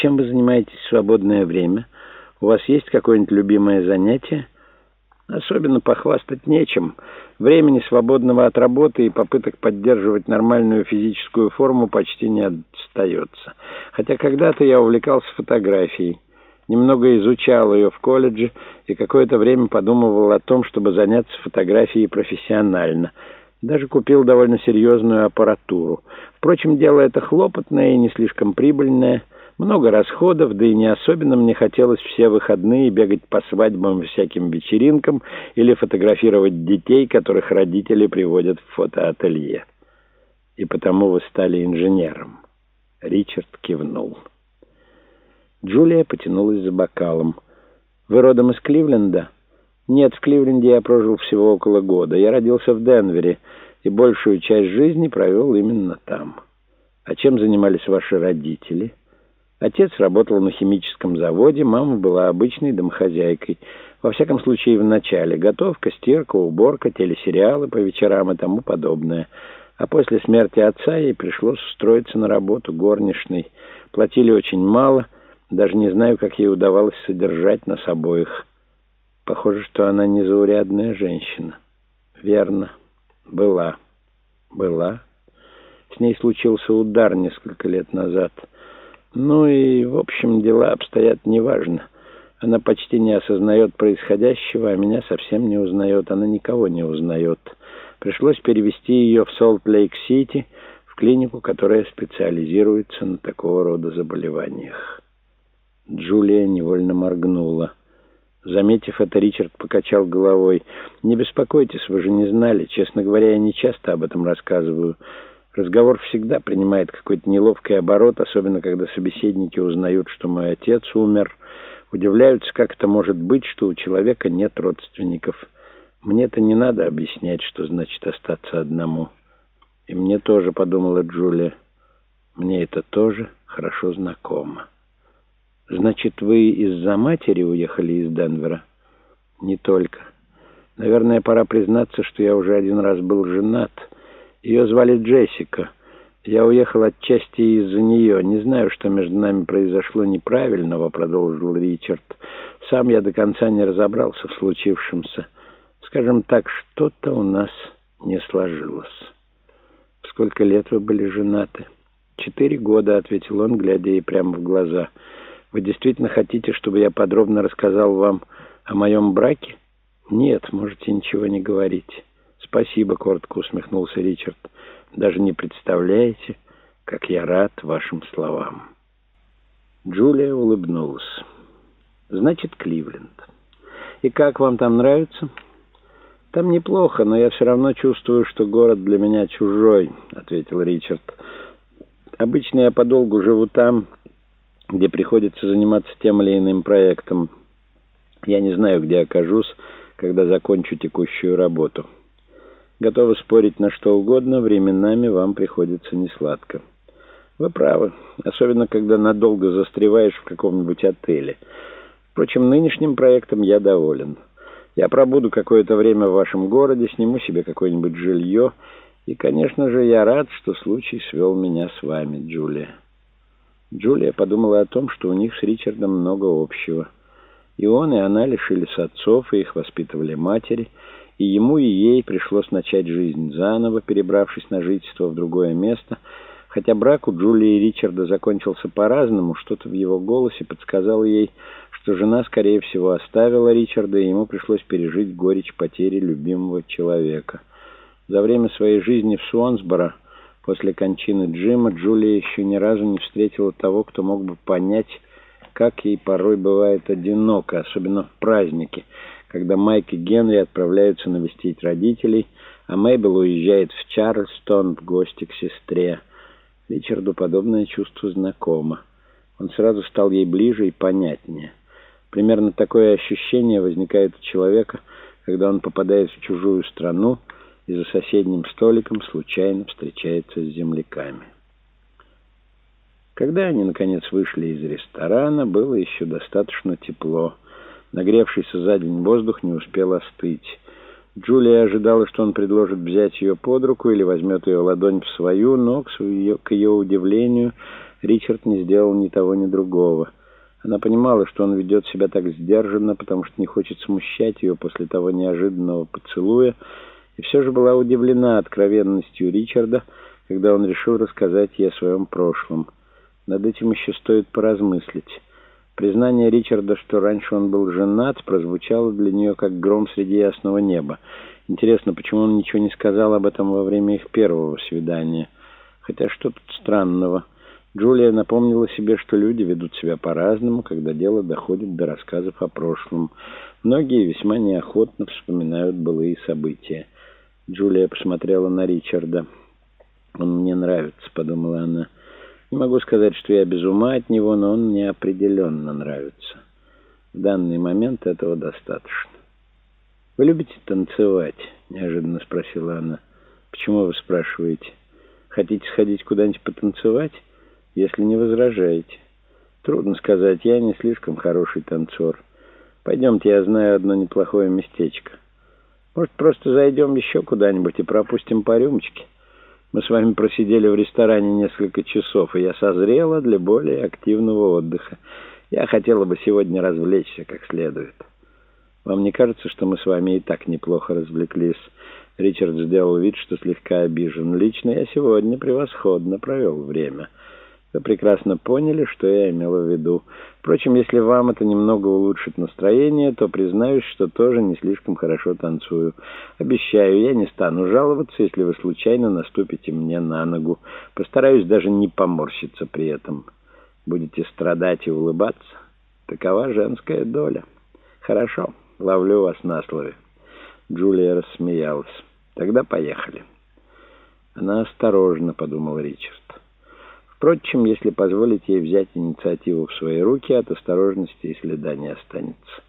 Чем вы занимаетесь в свободное время? У вас есть какое-нибудь любимое занятие? Особенно похвастать нечем. Времени, свободного от работы и попыток поддерживать нормальную физическую форму почти не остается. Хотя когда-то я увлекался фотографией. Немного изучал ее в колледже и какое-то время подумывал о том, чтобы заняться фотографией профессионально. Даже купил довольно серьезную аппаратуру. Впрочем, дело это хлопотное и не слишком прибыльное – много расходов, да и не особенно мне хотелось все выходные бегать по свадьбам всяким вечеринкам или фотографировать детей, которых родители приводят в фотоателье. И потому вы стали инженером. Ричард кивнул. Джулия потянулась за бокалом. «Вы родом из Кливленда?» «Нет, в Кливленде я прожил всего около года. Я родился в Денвере и большую часть жизни провел именно там. А чем занимались ваши родители?» Отец работал на химическом заводе, мама была обычной домохозяйкой. Во всяком случае, в начале. Готовка, стирка, уборка, телесериалы по вечерам и тому подобное. А после смерти отца ей пришлось устроиться на работу горничной. Платили очень мало, даже не знаю, как ей удавалось содержать нас обоих. Похоже, что она незаурядная женщина. Верно. Была. Была. С ней случился удар несколько лет назад — ну и, в общем, дела обстоят неважно. Она почти не осознает происходящего, а меня совсем не узнает. Она никого не узнает. Пришлось перевести ее в Солт-Лейк-Сити, в клинику, которая специализируется на такого рода заболеваниях. Джулия невольно моргнула. Заметив это, Ричард покачал головой. «Не беспокойтесь, вы же не знали. Честно говоря, я не часто об этом рассказываю». Разговор всегда принимает какой-то неловкий оборот, особенно когда собеседники узнают, что мой отец умер. Удивляются, как это может быть, что у человека нет родственников. Мне-то не надо объяснять, что значит остаться одному. И мне тоже, подумала Джулия, мне это тоже хорошо знакомо. Значит, вы из-за матери уехали из Денвера? Не только. Наверное, пора признаться, что я уже один раз был женат — ее звали Джессика. Я уехал отчасти из-за нее. Не знаю, что между нами произошло неправильного, продолжил Ричард. Сам я до конца не разобрался в случившемся. Скажем так, что-то у нас не сложилось. Сколько лет вы были женаты? Четыре года, ответил он, глядя ей прямо в глаза. Вы действительно хотите, чтобы я подробно рассказал вам о моем браке? Нет, можете ничего не говорить. «Спасибо», — коротко усмехнулся Ричард. «Даже не представляете, как я рад вашим словам». Джулия улыбнулась. «Значит, Кливленд. И как вам там нравится?» «Там неплохо, но я все равно чувствую, что город для меня чужой», — ответил Ричард. «Обычно я подолгу живу там, где приходится заниматься тем или иным проектом. Я не знаю, где окажусь, когда закончу текущую работу». Готовы спорить на что угодно, временами вам приходится несладко. Вы правы, особенно когда надолго застреваешь в каком-нибудь отеле. Впрочем, нынешним проектом я доволен. Я пробуду какое-то время в вашем городе, сниму себе какое-нибудь жилье, и, конечно же, я рад, что случай свел меня с вами, Джулия. Джулия подумала о том, что у них с Ричардом много общего. И он, и она лишились отцов, и их воспитывали матери — и ему, и ей пришлось начать жизнь заново, перебравшись на жительство в другое место. Хотя брак у Джулии и Ричарда закончился по-разному, что-то в его голосе подсказало ей, что жена, скорее всего, оставила Ричарда, и ему пришлось пережить горечь потери любимого человека. За время своей жизни в Суонсборо, после кончины Джима, Джулия еще ни разу не встретила того, кто мог бы понять, как ей порой бывает одиноко, особенно в праздники — когда Майк и Генри отправляются навестить родителей, а Мейбл уезжает в Чарльстон в гости к сестре. Ричарду подобное чувство знакомо. Он сразу стал ей ближе и понятнее. Примерно такое ощущение возникает у человека, когда он попадает в чужую страну и за соседним столиком случайно встречается с земляками. Когда они, наконец, вышли из ресторана, было еще достаточно тепло. Нагревшийся за день воздух не успел остыть. Джулия ожидала, что он предложит взять ее под руку или возьмет ее ладонь в свою, но, к, ее, к ее удивлению, Ричард не сделал ни того, ни другого. Она понимала, что он ведет себя так сдержанно, потому что не хочет смущать ее после того неожиданного поцелуя, и все же была удивлена откровенностью Ричарда, когда он решил рассказать ей о своем прошлом. Над этим еще стоит поразмыслить. Признание Ричарда, что раньше он был женат, прозвучало для нее как гром среди ясного неба. Интересно, почему он ничего не сказал об этом во время их первого свидания? Хотя что тут странного? Джулия напомнила себе, что люди ведут себя по-разному, когда дело доходит до рассказов о прошлом. Многие весьма неохотно вспоминают былые события. Джулия посмотрела на Ричарда. «Он мне нравится», — подумала она. «Не могу сказать, что я без ума от него, но он мне определенно нравится. В данный момент этого достаточно». «Вы любите танцевать?» — неожиданно спросила она. «Почему вы спрашиваете? Хотите сходить куда-нибудь потанцевать, если не возражаете?» «Трудно сказать, я не слишком хороший танцор. Пойдемте, я знаю одно неплохое местечко. Может, просто зайдем еще куда-нибудь и пропустим по рюмочке? Мы с вами просидели в ресторане несколько часов, и я созрела для более активного отдыха. Я хотела бы сегодня развлечься как следует». Вам не кажется, что мы с вами и так неплохо развлеклись?» Ричард сделал вид, что слегка обижен. «Лично я сегодня превосходно провел время. Вы прекрасно поняли, что я имела в виду. Впрочем, если вам это немного улучшит настроение, то признаюсь, что тоже не слишком хорошо танцую. Обещаю, я не стану жаловаться, если вы случайно наступите мне на ногу. Постараюсь даже не поморщиться при этом. Будете страдать и улыбаться. Такова женская доля. Хорошо». Ловлю вас на слове. Джулия рассмеялась. Тогда поехали. Она осторожно, подумал Ричард. Впрочем, если позволить ей взять инициативу в свои руки, от осторожности и следа не останется.